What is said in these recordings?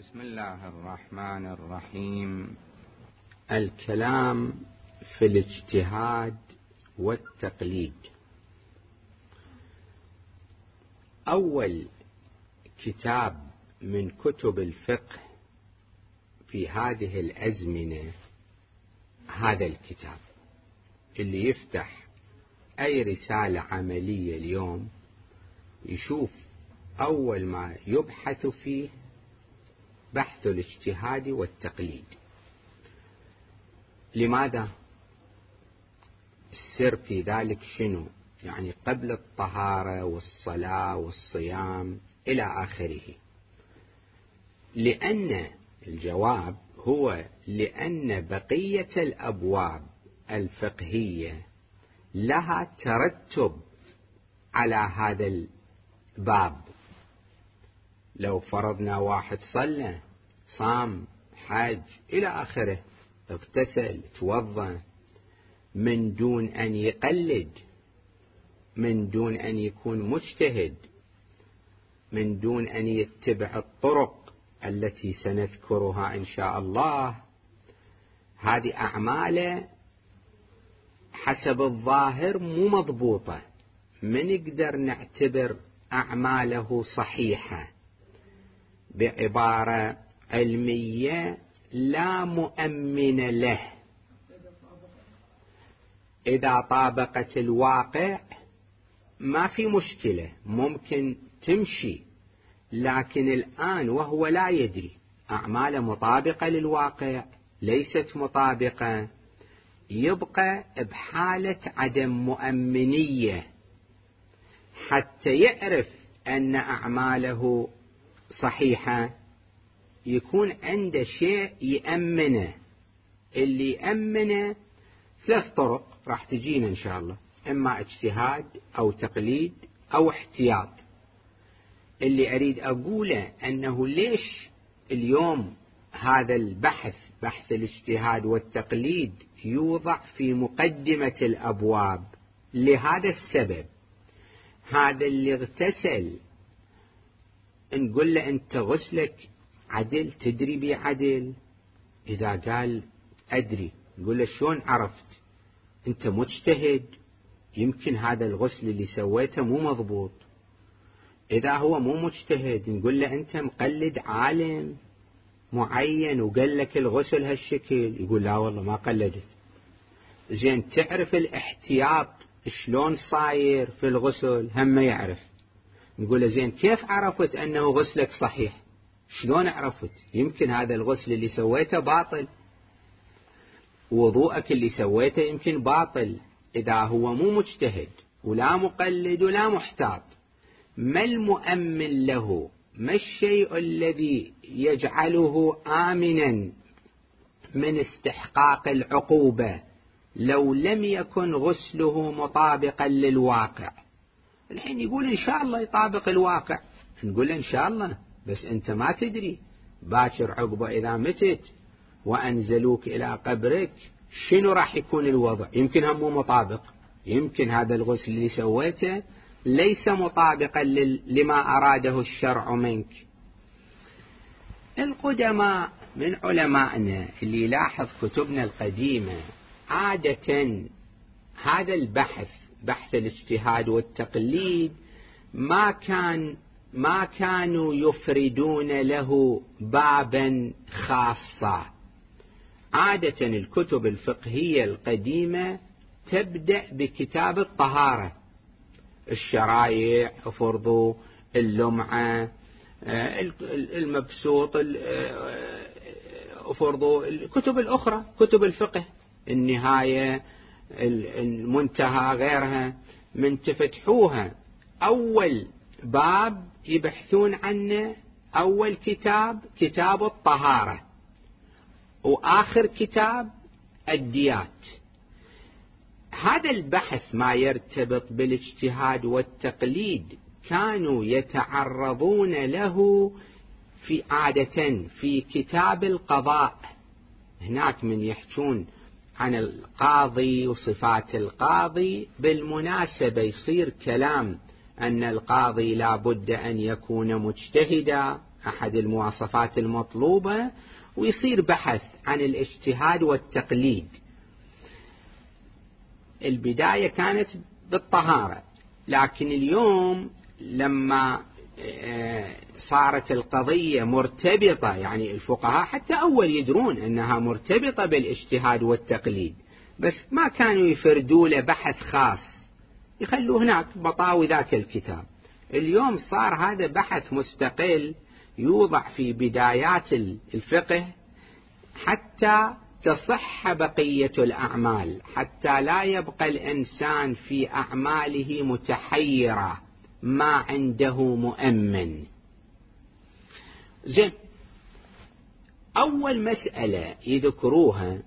بسم الله الرحمن الرحيم. الكلام في الاجتهاد والتقليد. أول كتاب من كتب الفقه في هذه الأزمنة هذا الكتاب اللي يفتح أي رسالة عملية اليوم يشوف أول ما يبحث فيه بحث الاجتهاد والتقليد. لماذا السر في ذلك شنو؟ يعني قبل الطهارة والصلاة والصيام إلى آخره. لأن الجواب هو لأن بقية الأبواب الفقهية لها ترتب على هذا الباب. لو فرضنا واحد صلى صام حج إلى آخره اغتسل توضأ من دون أن يقلد من دون أن يكون مجتهد من دون أن يتبع الطرق التي سنذكرها إن شاء الله هذه أعمال حسب الظاهر مو مضبوطة. من يقدر نعتبر أعماله صحيحة؟ بعبارة علمية لا مؤمن له. إذا طابقت الواقع ما في مشكلة ممكن تمشي لكن الآن وهو لا يدري. أعمال مطابقة للواقع ليست مطابقة. يبقى بحالة عدم مؤمنية. حتى يعرف أن أعماله صحيحة يكون عنده شيء يأمنه. اللي يأمنه ثلاث طرق راح تجينا إن شاء الله. إما اجتهاد أو تقليد أو احتياط. اللي أريد أقوله أنه ليش اليوم هذا البحث بحث الاجتهاد والتقليد يوضع في مقدمة الأبواب؟ لهذا السبب. هذا اللي اغتسل نقول له أنت غسلك عدل تدري بعدل إذا قال أدري نقول له شلون عرفت؟ أنت مجتهد يمكن هذا الغسل اللي سويته مو مضبوط. إذا هو مو مجتهد نقول له أنت مقلد عالم معين وقال لك الغسل هالشكل. يقول لا والله ما قلدت. زين تعرف الاحتياط شلون صاير في الغسل؟ هم يعرف. نقول له زين كيف عرفت أنه غسلك صحيح؟ شلون عرفت؟ يمكن هذا الغسل اللي سويته باطل. وضوءك اللي سويته يمكن باطل. إذا هو مو مجتهد ولا مقلد ولا محتاط ما المؤمن له؟ ما الشيء الذي يجعله آمنا من استحقاق العقوبة لو لم يكن غسله مطابقا للواقع؟ الحين يقول إن شاء الله يطابق الواقع. نقول إن شاء الله بس أنت ما تدري. باكر عقبة إذا متت وأنزلوك إلى قبرك شنو راح يكون الوضع؟ يمكن هم مو مطابق. يمكن هذا الغسل اللي سويته ليس مطابقا لما أراده الشرع منك. القدماء من علمائنا اللي يلاحظ كتبنا القديمة عادة هذا البحث بحث الاجتهاد والتقليد ما كان ما كانوا يفردون له بابا خاصا. عادة الكتب الفقهية القديمة تبدأ بكتاب الطهارة. الشرايع فرضوا اللمعة المبسوط فرضوا الكتب الأخرى كتب الفقه. النهاية المنتهى غيرها من تفتحوها. أول باب يبحثون عنه أول كتاب كتاب الطهارة. وآخر كتاب الديات. هذا البحث ما يرتبط بالاجتهاد والتقليد. كانوا يتعرضون له في عادة في كتاب القضاء. هناك من يحجون عن القاضي وصفات القاضي بالمناسبة يصير كلام أن القاضي لا بد أن يكون مجتهدا أحد المواصفات المطلوبة ويصير بحث عن الاجتهاد والتقليد. البداية كانت بالطهارة لكن اليوم لما صارت القضية مرتبطة يعني الفقهاء حتى أول يدرون أنها مرتبطة بالاجتهاد والتقليد. بس ما كانوا يفردوا له بحث خاص يخلوه هناك بطاوي ذاك الكتاب. اليوم صار هذا بحث مستقل يوضع في بدايات الفقه حتى تصح بقية الأعمال حتى لا يبقى الإنسان في أعماله متحيرة. ما عنده مؤمن. زين أول مسألة يذكروها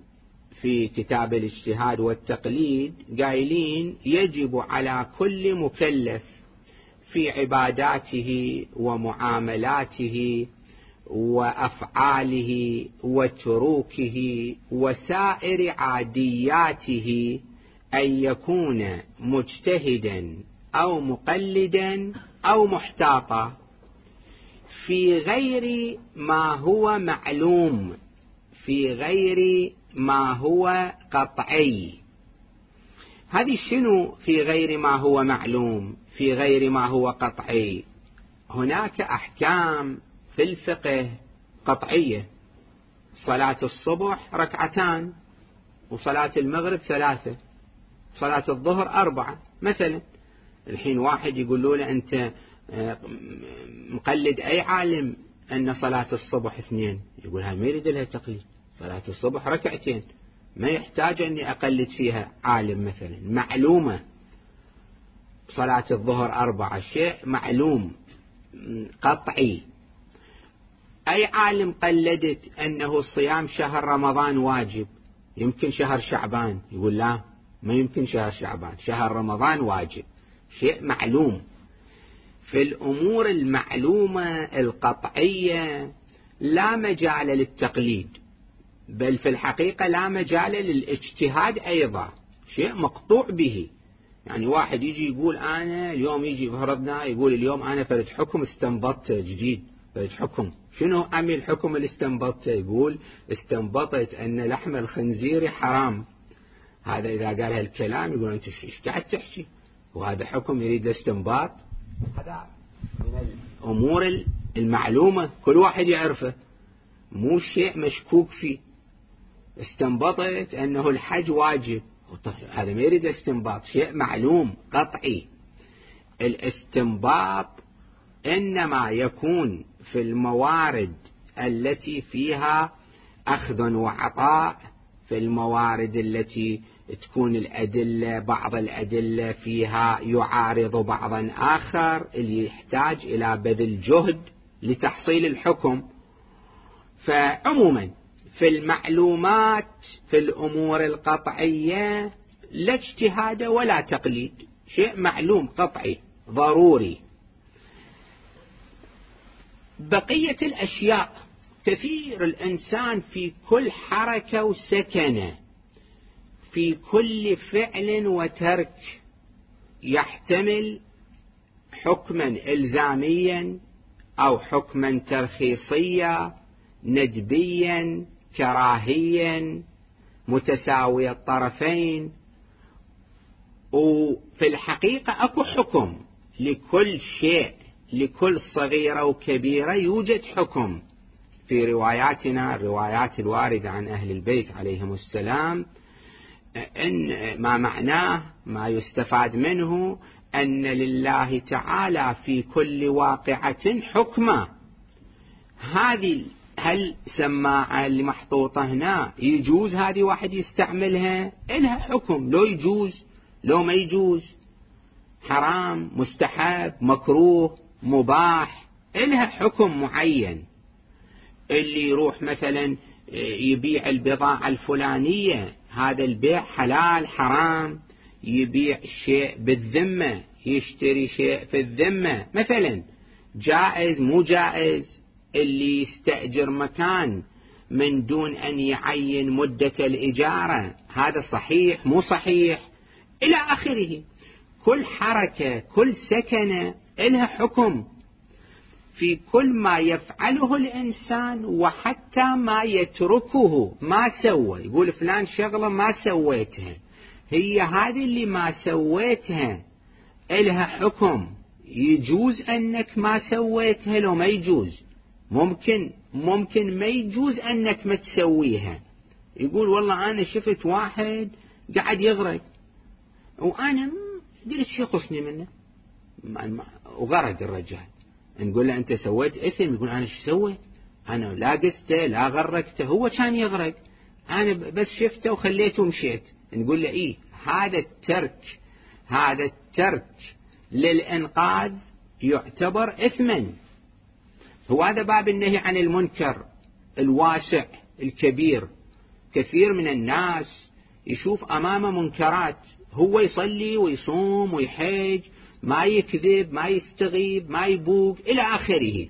في كتاب الاجتهاد والتقليد قايلين يجب على كل مكلف في عباداته ومعاملاته وأفعاله وتروكه وسائر عادياته أن يكون مجتهدا. أو مقلدا أو محتاطا. في غير ما هو معلوم في غير ما هو قطعي. هذه شنو في غير ما هو معلوم في غير ما هو قطعي؟ هناك أحكام في الفقه قطعية. صلاة الصبح ركعتان وصلاة المغرب ثلاثة صلاة الظهر أربعة مثلا. الحين واحد يقول له أنت آه، مقلد أي عالم؟ أن صلاة الصبح اثنين. يقول هاي ما يريد لها تقليد. صلاة الصبح ركعتين. ما يحتاج أني أقلد فيها عالم مثلا. معلومة. صلاة الظهر أربعة شيء معلوم قطعي. أي عالم قلدت أنه صيام شهر رمضان واجب؟ يمكن شهر شعبان. يقول لا ما يمكن شهر شعبان. شهر رمضان واجب. شيء معلوم. في الأمور المعلومة القطعية لا مجال للتقليد بل في الحقيقة لا مجال للاجتهاد أيضا شيء مقطوع به. يعني واحد يجي يقول أنا اليوم يجي فرضنا يقول اليوم أنا فرد حكم استنبطت جديد فرد حكم. شنو عمل الحكم اللي استنبطته يقول استنبطت أن لحم الخنزير حرام. هذا إذا قال هالكلام يقول أنت إيش قاعد تحكي؟ وهذا حكم يريد الاستنباط هذا من الأمور المعلومة. كل واحد يعرفه. مو شيء مشكوك فيه. استنبطت أنه الحج واجب. هذا ما يريد استنباط. شيء معلوم قطعي. الاستنباط إنما يكون في الموارد التي فيها أخذ وعطاء في الموارد التي تكون الأدلة بعض الأدلة فيها يعارض بعضا آخر اللي يحتاج إلى بذل جهد لتحصيل الحكم. فعموما في المعلومات في الأمور القطعية لا اجتهاد ولا تقليد شيء معلوم قطعي ضروري. بقية الأشياء كثير الإنسان في كل حركة وسكنة في كل فعل وترك يحتمل حكما إلزاميا أو حكما ترخيصيا ندبيا كراهيا متساوي الطرفين. وفي الحقيقة أكو حكم لكل شيء لكل صغيرة وكبيرة يوجد حكم. في رواياتنا الروايات الواردة عن أهل البيت عليهم السلام إن ما معناه ما يستفاد منه أن لله تعالى في كل واقعة حكمة. هذه هل سماعة اللي محطوطة هنا؟ يجوز هذه واحد يستعملها؟ إلها حكم. لو يجوز لو ما يجوز حرام مستحب مكروه مباح إلها حكم معين. اللي يروح مثلا يبيع البضاعة الفلانية هذا البيع حلال حرام يبيع شيء بالذمة يشتري شيء في الذمة. مثلا جائز مو جائز اللي يستأجر مكان من دون أن يعين مدة الإجارة. هذا صحيح مو صحيح؟ إلى آخره. كل حركة كل سكنة إلها حكم. في كل ما يفعله الإنسان وحتى ما يتركه. ما سوى. يقول فلان شغلة ما سويتها. هي هذه اللي ما سويتها. إلها حكم. يجوز أنك ما سويتها لو ما يجوز. ممكن ممكن ما يجوز أنك ما تسويها. يقول والله أنا شفت واحد قاعد يغرق. وأنا قلت شو يخصني منه؟ وغرق الرجال. نقول له أنت سويت إثم يقول أنا شو سويت؟ أنا لا قسته لا غرقته هو كان يغرق. أنا بس شفته وخليته ومشيت. نقول له إيه هذا الترك هذا الترك للإنقاذ يعتبر إثما. هو هذا باب النهي عن المنكر الواسع الكبير. كثير من الناس يشوف أمامه منكرات. هو يصلي ويصوم ويحج ما يكذب ما يستغيب ما يبوق إلى آخره.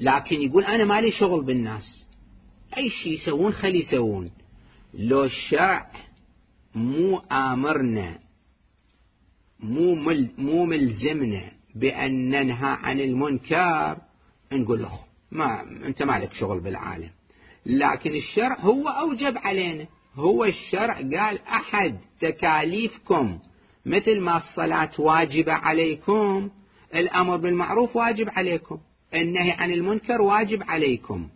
لكن يقول أنا مالي شغل بالناس. أي شيء يسوون خلي يسوون. لو الشرع مو آمرنا مو مل مو ملزمنا بأن ننهى عن المنكر نقول له ما أنت مالك شغل بالعالم. لكن الشرع هو أوجب علينا. هو الشرع قال أحد تكاليفكم مثل ما الصلاة واجبة عليكم الأمر بالمعروف واجب عليكم النهي عن المنكر واجب عليكم.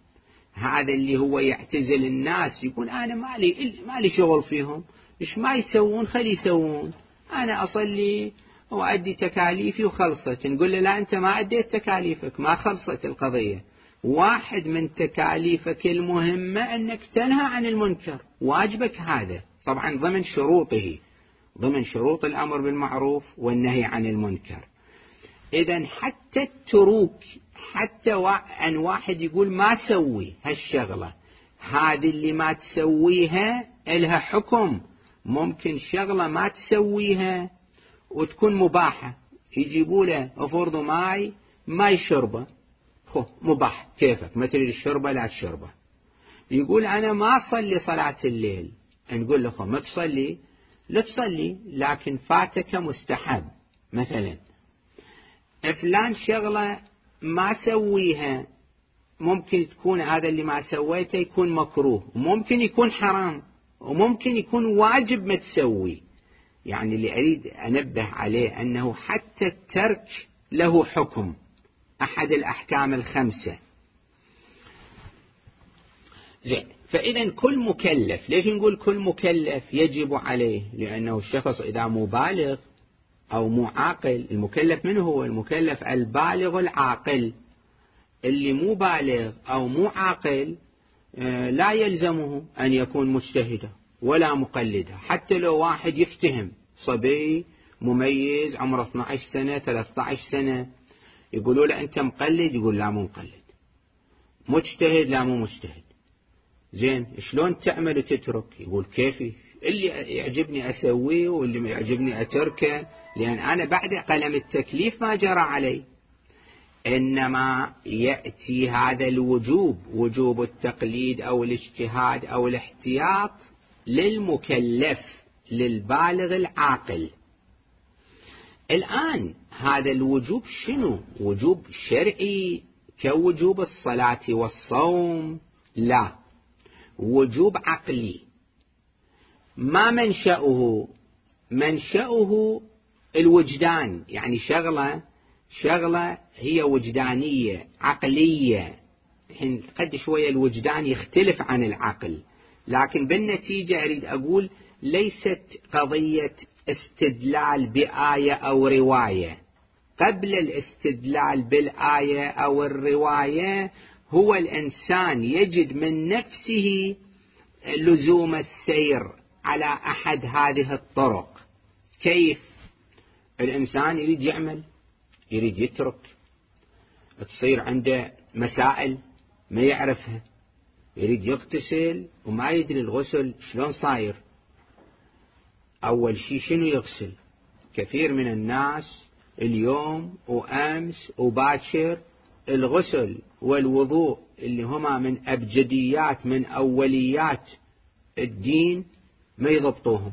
هذا اللي هو يعتزل الناس يقول أنا مالي مالي شغل فيهم إيش ما يسوون؟ خلي يسوون. أنا أصلي وأدي تكاليفي وخلصت. نقول له لا أنت ما أديت تكاليفك ما خلصت القضية. واحد من تكاليفك المهمة أنك تنهى عن المنكر. واجبك هذا. طبعا ضمن شروطه. ضمن شروط الأمر بالمعروف والنهي عن المنكر. إذا حتى التروك حتى أن واحد يقول ما سوي هالشغلة. هذه اللي ما تسويها إلها حكم. ممكن شغلة ما تسويها وتكون مباحة. يجيبوا له افرضوا ماي ما يشربه خو مباح. كيفك؟ ما تريد الشربة؟ لا تشربه يقول أنا ما أصلي صلاة الليل. نقول له ما تصلي؟ لا تصلي لكن فاتك مستحب. مثلا فلان شغلة ما سويها ممكن تكون هذا اللي ما سويته يكون مكروه وممكن يكون حرام وممكن يكون واجب ما تسوي. يعني اللي أريد أنبه عليه أنه حتى الترك له حكم. أحد الأحكام الخمسة. زين. فإذا كل مكلف ليش نقول كل مكلف يجب عليه؟ لأنه الشخص إذا مو بالغ أو مو عاقل المكلف من هو؟ المكلف البالغ العاقل. اللي مو بالغ أو مو عاقل آه، لا يلزمه أن يكون مجتهدا ولا مقلدا. حتى لو واحد يفتهم صبي مميز عمره 12 سنة 13 سنة يقولوا له أنت مقلد؟ يقول لا مو مقلد. مجتهد لا مو مجتهد. زين شلون تعمل وتترك؟ يقول كيفي؟ اللي يعجبني أسويه واللي ما يعجبني أتركه لأن أنا بعد قلم التكليف ما جرى علي. إنما يأتي هذا الوجوب وجوب التقليد أو الاجتهاد أو الاحتياط للمكلف للبالغ العاقل. الآن هذا الوجوب شنو؟ وجوب شرعي كوجوب الصلاة والصوم؟ لا. وجوب عقلي. ما منشأه؟ منشأه الوجدان. يعني شغلة شغلة هي وجدانية عقلية. الحين قد شوية الوجدان يختلف عن العقل. لكن بالنتيجة أريد أقول ليست قضية استدلال بآية أو رواية. قبل الاستدلال بالآية أو الرواية هو الإنسان يجد من نفسه لزوم السير على أحد هذه الطرق. كيف؟ الإنسان يريد يعمل يريد يترك تصير عنده مسائل ما يعرفها يريد يغتسل وما يدري الغسل شلون صاير. أول شيء شنو يغسل؟ كثير من الناس اليوم وأمس وباكر الغسل والوضوء اللي هما من أبجديات من أوليات الدين ما يضبطوهم.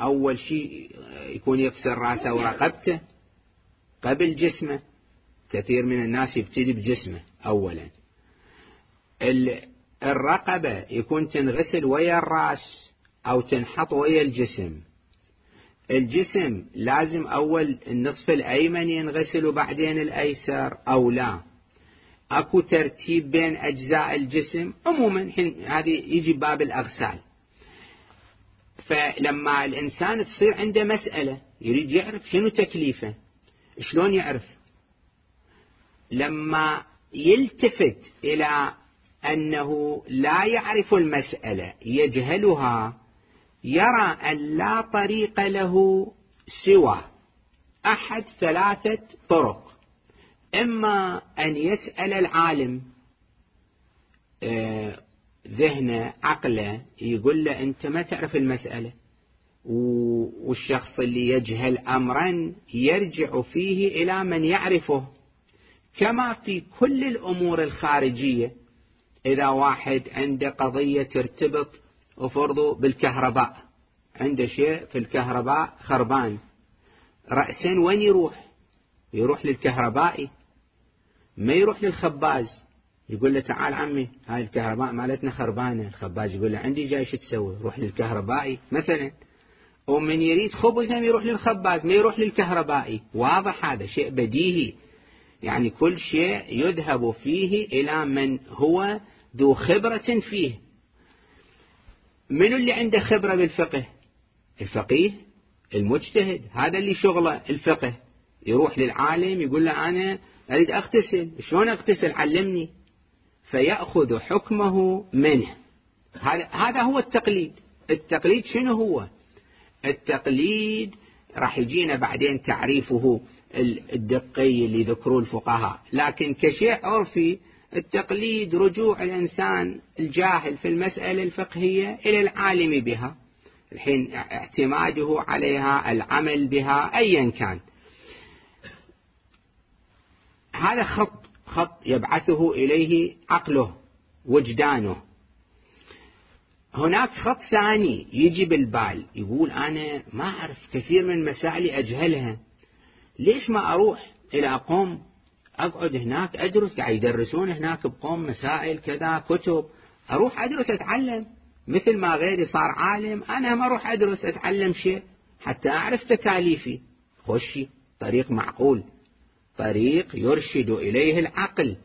أول شيء يكون يغسل رأسه ورقبته قبل جسمه. كثير من الناس يبتدي بجسمه أولا. الرقبة يكون تنغسل ويا الرأس أو تنحط ويا الجسم. الجسم لازم أول النصف الأيمن ينغسل وبعدين الأيسر أو لا. أكو ترتيب بين أجزاء الجسم. عموما هذه يجي باب الأغسال. فلما الإنسان تصير عنده مسألة يريد يعرف شنو تكليفه شلون يعرف. لما يلتفت إلى أنه لا يعرف المسألة يجهلها يرى أن لا طريق له سوى أحد ثلاثة طرق. إما أن يسأل العالم آه، ذهنه عقله يقول له أنت ما تعرف المسألة. والشخص اللي يجهل أمرا يرجع فيه إلى من يعرفه. كما في كل الأمور الخارجية إذا واحد عنده قضية ترتبط وفرضه بالكهرباء. عنده شيء في الكهرباء خربان. رأسا وين يروح؟ يروح للكهربائي. ما يروح للخباز. يقول له تعال عمي هاي الكهرباء مالتنا خربانة. الخباز يقول له عندي جاي شو تسوي؟ روح للكهربائي. مثلا ومن يريد خبز هم يروح للخباز ما يروح للكهربائي. واضح هذا شيء بديهي. يعني كل شيء يذهب فيه إلى من هو ذو خبرة فيه. من اللي عنده خبرة بالفقه؟ الفقيه المجتهد. هذا اللي شغله الفقه. يروح للعالم يقول له أنا أريد أغتسل. شلون أغتسل؟ علمني. فيأخذ حكمه منه. هذا هو التقليد. التقليد شنو هو؟ التقليد راح يجينا بعدين تعريفه الدقي اللي ذكروه الفقهاء. لكن كشيء عرفي التقليد رجوع الإنسان الجاهل في المسألة الفقهية إلى العالم بها الحين اعتماده عليها العمل بها أيا كان. هذا خط خط يبعثه إليه عقله وجدانه. هناك خط ثاني يجي بالبال يقول أنا ما أعرف كثير من مسائلي أجهلها. ليش ما أروح إلى قوم أقعد هناك أدرس قاعد يدرسون هناك بقوم مسائل كذا كتب. أروح أدرس أتعلم. مثل ما غيري صار عالم أنا ما أروح أدرس أتعلم شيء. حتى أعرف تكاليفي. خشي. طريق معقول. طريق يرشد إليه العقل.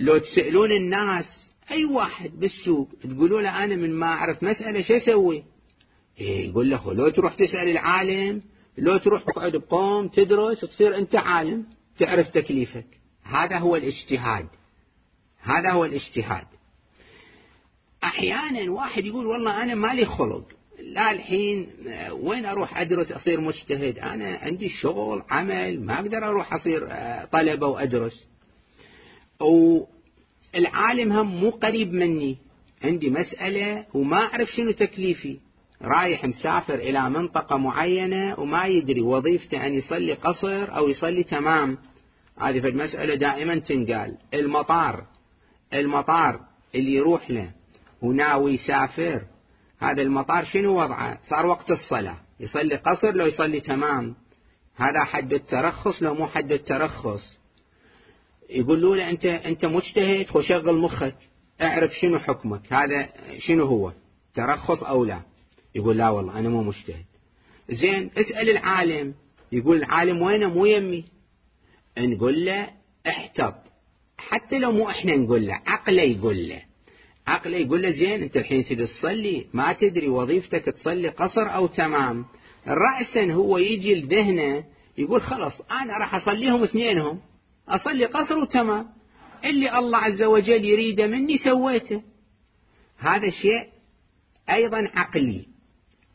لو تسألون الناس أي واحد بالسوق تقولوا له أنا من ما أعرف مسألة شو أسوي؟ إيه يقول له لو تروح تسأل العالم لو تروح تقعد بقوم تدرس تصير أنت عالم. تعرف تكليفك. هذا هو الاجتهاد. هذا هو الاجتهاد. أحيانا واحد يقول والله أنا مالي خلق. لا الحين وين أروح أدرس أصير مجتهد؟ أنا عندي شغل عمل ما أقدر أروح أصير آه، طلبة وأدرس. والعالم هم مو قريب مني. عندي مسألة وما أعرف شنو تكليفي. رايح مسافر إلى منطقة معينة وما يدري وظيفته أن يصلي قصر أو يصلي تمام. هذه في المسألة دائما تنقال. المطار. المطار اللي يروح له وناوي يسافر. هذا المطار شنو وضعه؟ صار وقت الصلاة. يصلي قصر لو يصلي تمام. هذا حد الترخص لو مو حد الترخص. يقولوا له أنت أنت مجتهد وشغل مخك. اعرف شنو حكمك. هذا شنو هو؟ ترخص أو لا؟ يقول لا والله أنا مو مجتهد. زين اسأل العالم. يقول العالم وينه؟ مو يمي. نقول له احتط حتى لو مو إحنا نقول له عقله يقول له. عقله يقول له زين أنت الحين تريد تصلي؟ ما تدري وظيفتك تصلي قصر أو تمام. رأسا هو يجي لذهنه يقول خلاص أنا راح أصليهم اثنينهم. أصلي قصر وتمام. اللي الله عز وجل يريده مني سويته. هذا شيء أيضا عقلي.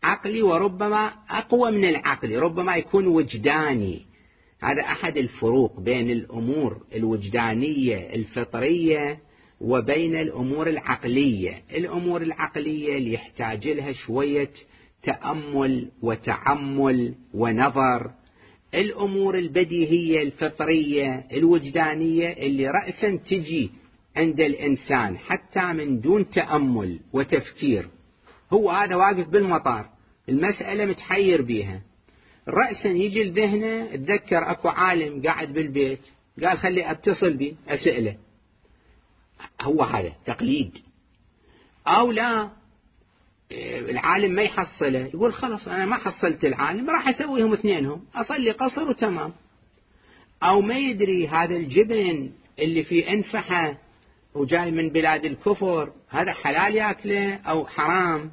عقلي وربما أقوى من العقل ربما يكون وجداني. هذا أحد الفروق بين الأمور الوجدانية الفطرية وبين الأمور العقلية، الأمور العقلية اللي يحتاج لها شوية تأمل وتعمل ونظر، الأمور البديهية الفطرية الوجدانية اللي راسا تجي عند الإنسان حتى من دون تأمل وتفكير. هو هذا واقف بالمطار، المسألة متحير بيها. رأسا يجي لذهنه تذكر أكو عالم قاعد بالبيت قال خلي أتصل بي أسأله. هو هذا تقليد. أو لا العالم ما يحصله. يقول خلاص أنا ما حصلت العالم راح أسويهم اثنينهم. أصلي قصر وتمام. أو ما يدري هذا الجبن اللي في أنفحة وجاي من بلاد الكفر هذا حلال ياكله أو حرام؟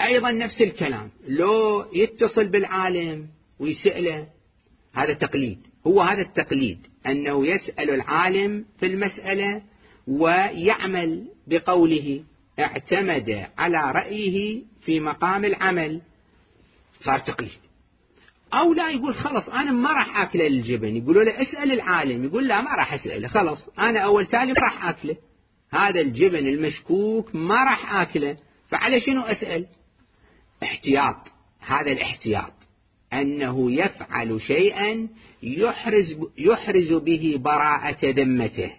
أيضا نفس الكلام. لو يتصل بالعالم ويسأله هذا تقليد. هو هذا التقليد أنه يسأل العالم في المسألة ويعمل بقوله اعتمد على رأيه في مقام العمل. صار تقليد. أو لا يقول خلص أنا ما راح أكله الجبن. يقولوا له اسأل العالم. يقول لا ما راح أسأله. خلص أنا أول تالي راح أكله. هذا الجبن المشكوك ما راح أكله. فعلى شنو أسأل؟ احتياط. هذا الاحتياط. أنه يفعل شيئا يحرز, يحرز به براءة ذمته.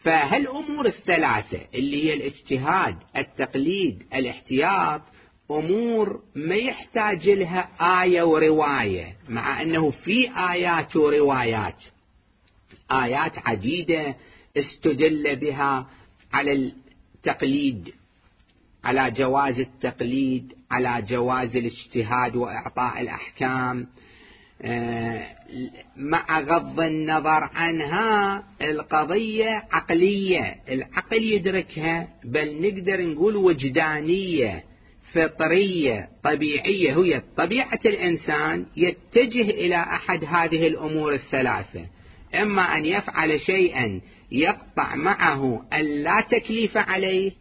فهالأمور الثلاثة اللي هي الاجتهاد التقليد الاحتياط أمور ما يحتاج لها آية ورواية مع أنه في آيات وروايات. آيات عديدة استدل بها على التقليد على جواز التقليد على جواز الاجتهاد وإعطاء الأحكام. آه، مع غض النظر عنها القضية عقلية العقل يدركها بل نقدر نقول وجدانية فطرية طبيعية. هي طبيعة الإنسان يتجه إلى أحد هذه الأمور الثلاثة. إما أن يفعل شيئا يقطع معه أن لا تكليف عليه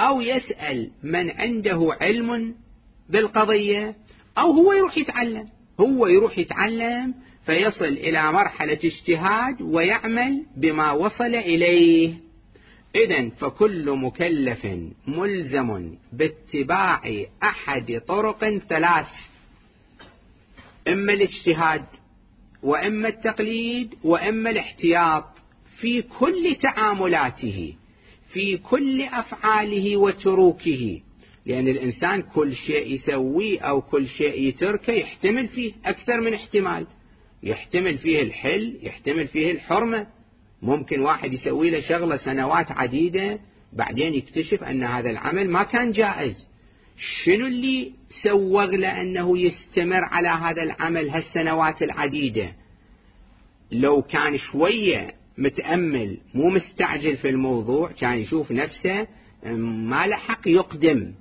أو يسأل من عنده علم بالقضية أو هو يروح يتعلم. هو يروح يتعلم فيصل إلى مرحلة اجتهاد ويعمل بما وصل إليه. إذا فكل مكلف ملزم باتباع أحد طرق ثلاث إما الاجتهاد وإما التقليد وإما الاحتياط في كل تعاملاته. في كل أفعاله وتروكه. لأن الإنسان كل شيء يسويه أو كل شيء يتركه يحتمل فيه أكثر من احتمال. يحتمل فيه الحل يحتمل فيه الحرمة. ممكن واحد يسوي له شغلة سنوات عديدة بعدين يكتشف أن هذا العمل ما كان جائز. شنو اللي سوغ له أنه يستمر على هذا العمل هالسنوات العديدة؟ لو كان شوية متأمل مو مستعجل في الموضوع كان يشوف نفسه ما لحق يقدم.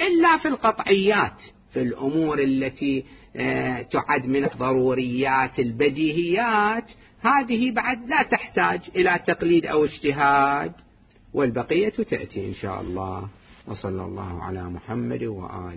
إلا في القطعيات في الأمور التي آه، تعد من الضروريات البديهيات. هذه بعد لا تحتاج إلى تقليد أو اجتهاد والبقية تأتي إن شاء الله. وصلى الله على محمد وآله.